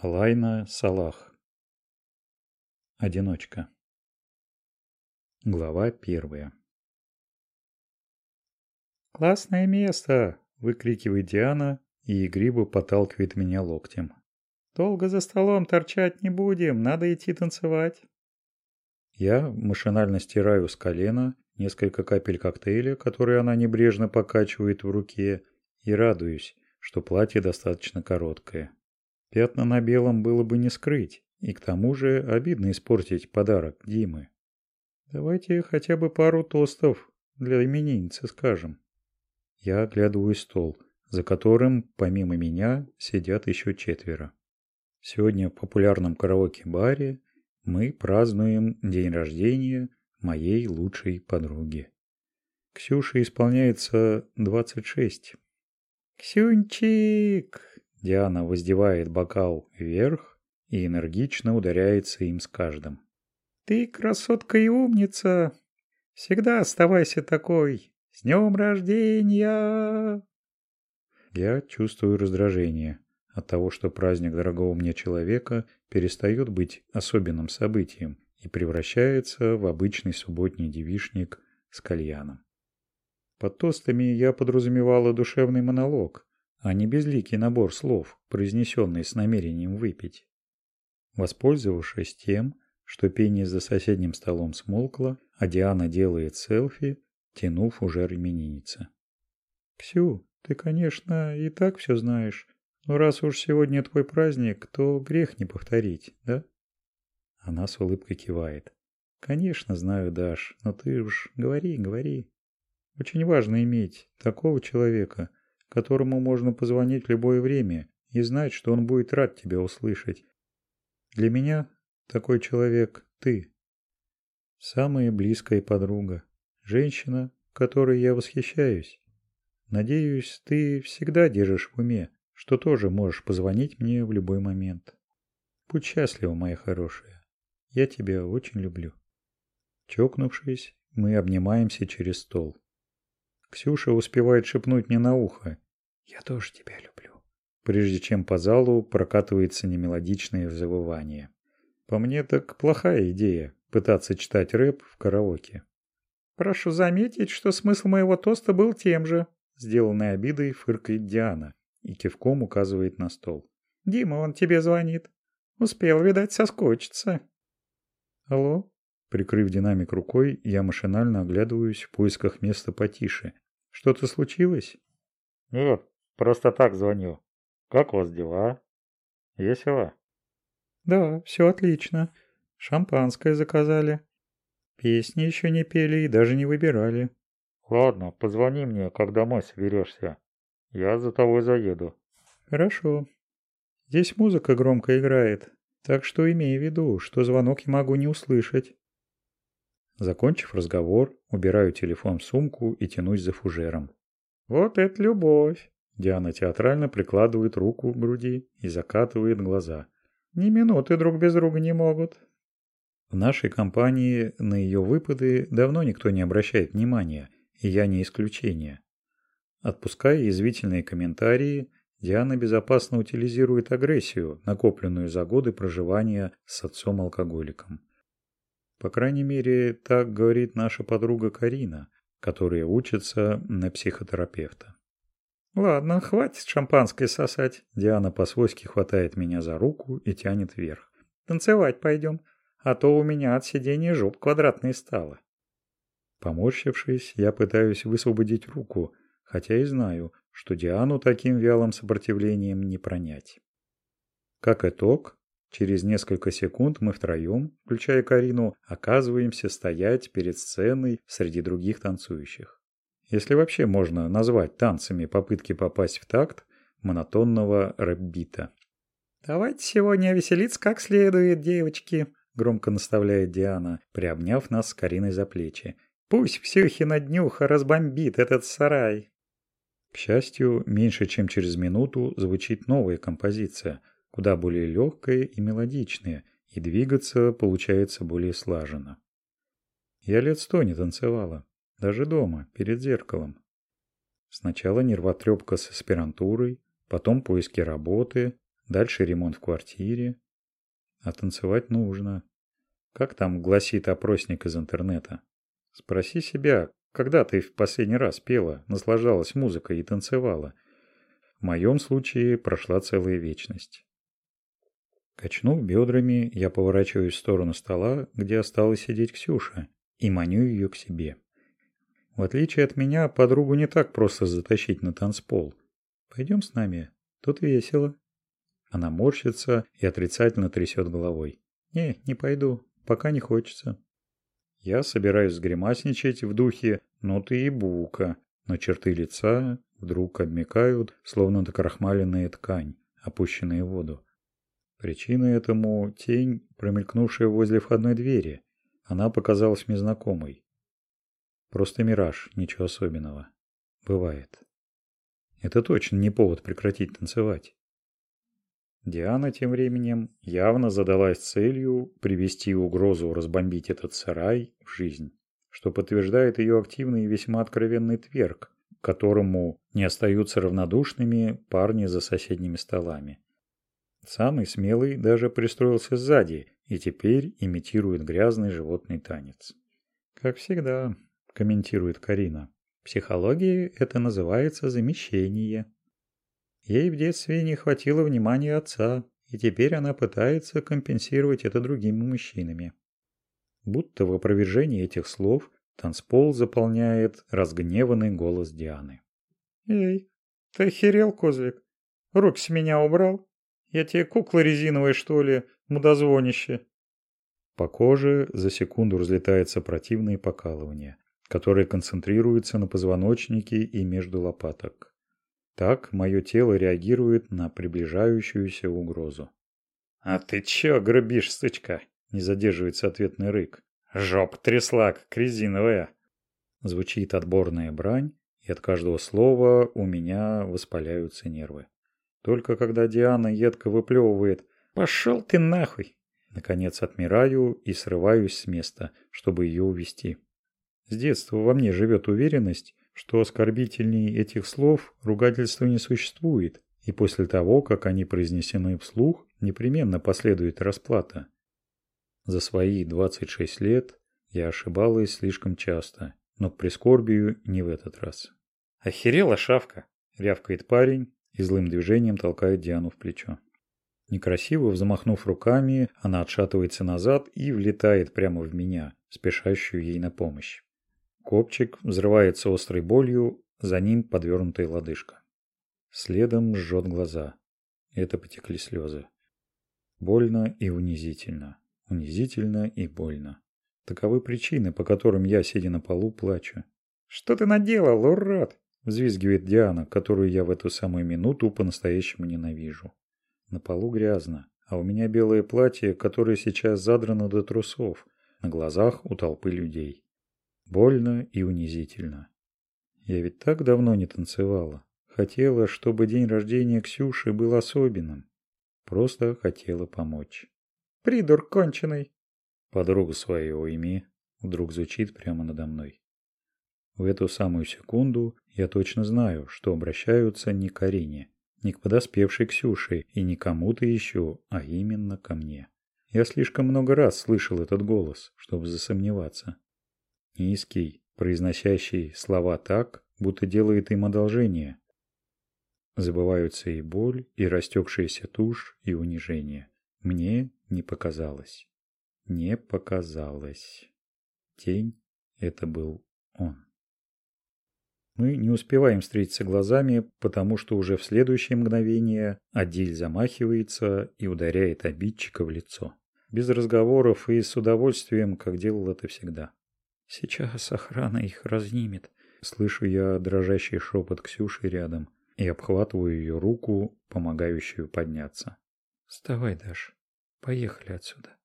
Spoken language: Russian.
Алайна Салах. Одиночка. Глава первая. «Классное место!» – выкрикивает Диана и игриво подталкивает меня локтем. «Долго за столом торчать не будем, надо идти танцевать». Я машинально стираю с колена несколько капель коктейля, которые она небрежно покачивает в руке, и радуюсь, что платье достаточно короткое. Пятна на белом было бы не скрыть, и к тому же обидно испортить подарок Димы. Давайте хотя бы пару тостов для именинницы скажем. Я оглядываю стол, за которым, помимо меня, сидят еще четверо. Сегодня в популярном караоке-баре мы празднуем день рождения моей лучшей подруги. Ксюше исполняется 26. «Ксюнчик!» Диана воздевает бокал вверх и энергично ударяется им с каждым. «Ты красотка и умница! Всегда оставайся такой! С днем рождения!» Я чувствую раздражение от того, что праздник дорогого мне человека перестает быть особенным событием и превращается в обычный субботний девишник с кальяном. Под тостами я подразумевала душевный монолог, а не безликий набор слов, произнесенный с намерением выпить. Воспользовавшись тем, что пение за соседним столом смолкло, а Диана делает селфи, тянув уже именинница. «Ксю, ты, конечно, и так все знаешь, но раз уж сегодня твой праздник, то грех не повторить, да?» Она с улыбкой кивает. «Конечно знаю, Даш, но ты уж говори, говори. Очень важно иметь такого человека, которому можно позвонить в любое время и знать, что он будет рад тебя услышать. Для меня такой человек – ты. Самая близкая подруга. Женщина, которой я восхищаюсь. Надеюсь, ты всегда держишь в уме, что тоже можешь позвонить мне в любой момент. Будь счастлива, моя хорошая. Я тебя очень люблю. Чокнувшись, мы обнимаемся через стол. Ксюша успевает шепнуть мне на ухо. «Я тоже тебя люблю». Прежде чем по залу прокатывается немелодичное завывание. По мне так плохая идея пытаться читать рэп в караоке. «Прошу заметить, что смысл моего тоста был тем же», сделанной обидой фыркает Диана и кивком указывает на стол. «Дима, он тебе звонит. Успел, видать, соскочиться». «Алло?» Прикрыв динамик рукой, я машинально оглядываюсь в поисках места потише. Что-то случилось? Нет, просто так звоню. Как у вас дела? Весело? Да, все отлично. Шампанское заказали. Песни еще не пели и даже не выбирали. Ладно, позвони мне, как домой соберешься. Я за тобой заеду. Хорошо. Здесь музыка громко играет, так что имей в виду, что звонок я могу не услышать. Закончив разговор, убираю телефон в сумку и тянусь за фужером. «Вот это любовь!» Диана театрально прикладывает руку к груди и закатывает глаза. «Ни минуты друг без друга не могут». В нашей компании на ее выпады давно никто не обращает внимания, и я не исключение. Отпуская язвительные комментарии, Диана безопасно утилизирует агрессию, накопленную за годы проживания с отцом-алкоголиком. По крайней мере, так говорит наша подруга Карина, которая учится на психотерапевта. «Ладно, хватит шампанское сосать». Диана по-свойски хватает меня за руку и тянет вверх. «Танцевать пойдем, а то у меня от сидения жоп квадратной стало». Поморщившись, я пытаюсь высвободить руку, хотя и знаю, что Диану таким вялым сопротивлением не пронять. Как итог, Через несколько секунд мы втроем, включая Карину, оказываемся стоять перед сценой среди других танцующих. Если вообще можно назвать танцами попытки попасть в такт монотонного рэп-бита. «Давайте сегодня веселиться как следует, девочки», – громко наставляет Диана, приобняв нас с Кариной за плечи. «Пусть Ксюхина днюха разбомбит этот сарай». К счастью, меньше чем через минуту звучит новая композиция – куда более легкое и мелодичное, и двигаться получается более слаженно. Я лет сто не танцевала, даже дома, перед зеркалом. Сначала нервотрепка с аспирантурой, потом поиски работы, Дальше ремонт в квартире. А танцевать нужно. Как там гласит опросник из интернета? Спроси себя, когда ты в последний раз пела, наслаждалась музыкой и танцевала? В моем случае прошла целая вечность. Качнув бедрами, я поворачиваюсь в сторону стола, где осталась сидеть Ксюша, и маню ее к себе. В отличие от меня, подругу не так просто затащить на танцпол. Пойдем с нами, тут весело. Она морщится и отрицательно трясет головой. Не, не пойду, пока не хочется. Я собираюсь сгримасничать в духе «ну ты и бука», но черты лица вдруг обмекают, словно докрахмаленная ткань, опущенная в воду. Причиной этому тень, промелькнувшая возле входной двери. Она показалась мне знакомой. Просто мираж, ничего особенного. Бывает. Это точно не повод прекратить танцевать. Диана тем временем явно задалась целью привести угрозу разбомбить этот сарай в жизнь, что подтверждает ее активный и весьма откровенный тверк, которому не остаются равнодушными парни за соседними столами. Самый смелый даже пристроился сзади и теперь имитирует грязный животный танец. Как всегда, комментирует Карина. В психологии это называется замещение. Ей в детстве не хватило внимания отца, и теперь она пытается компенсировать это другими мужчинами. Будто в опровержении этих слов танцпол заполняет разгневанный голос Дианы. «Эй, ты охерел, козлик? Руки с меня убрал? Я тебе кукла резиновая, что ли, мудозвонище?» По коже за секунду разлетается противное покалывание, которое концентрируется на позвоночнике и между лопаток. Так мое тело реагирует на приближающуюся угрозу. «А ты чё грабишь, сычка?» – не задерживается ответный рык. «Жоп трясла, как резиновая!» Звучит отборная брань, и от каждого слова у меня воспаляются нервы. Только когда Диана едко выплевывает «Пошел ты нахуй!» Наконец отмираю и срываюсь с места, чтобы ее увести. С детства во мне живет уверенность, что оскорбительнее этих слов ругательства не существует, и после того, как они произнесены вслух, непременно последует расплата. За свои 26 лет я ошибалась слишком часто, но к прискорбию не в этот раз. «Охерела шавка!» – рявкает парень и злым движением толкает Диану в плечо. Некрасиво взмахнув руками, она отшатывается назад и влетает прямо в меня, спешащую ей на помощь. Копчик взрывается острой болью, за ним подвернутая лодыжка. Следом жжет глаза. Это потекли слезы. Больно и унизительно. Унизительно и больно. Таковы причины, по которым я, сидя на полу, плачу. «Что ты наделал, урод?» – взвизгивает Диана, которую я в эту самую минуту по-настоящему ненавижу. На полу грязно, а у меня белое платье, которое сейчас задрано до трусов, на глазах у толпы людей. Больно и унизительно. Я ведь так давно не танцевала. Хотела, чтобы день рождения Ксюши был особенным. Просто хотела помочь. «Придур конченый!» «Подругу свою уйми!» Вдруг звучит прямо надо мной. В эту самую секунду я точно знаю, что обращаются не к Арине, не к подоспевшей Ксюше и не кому-то еще, а именно ко мне. Я слишком много раз слышал этот голос, чтобы засомневаться. Низкий, произносящий слова так, будто делает им одолжение. Забываются и боль, и растекшаяся тушь, и унижение. Мне не показалось. Не показалось. Тень — это был он. Мы не успеваем встретиться глазами, потому что уже в следующее мгновение Адиль замахивается и ударяет обидчика в лицо. Без разговоров и с удовольствием, как делал это всегда. Сейчас охрана их разнимет. Слышу я дрожащий шепот Ксюши рядом и обхватываю ее руку, помогающую подняться. Вставай, Даш. Поехали отсюда.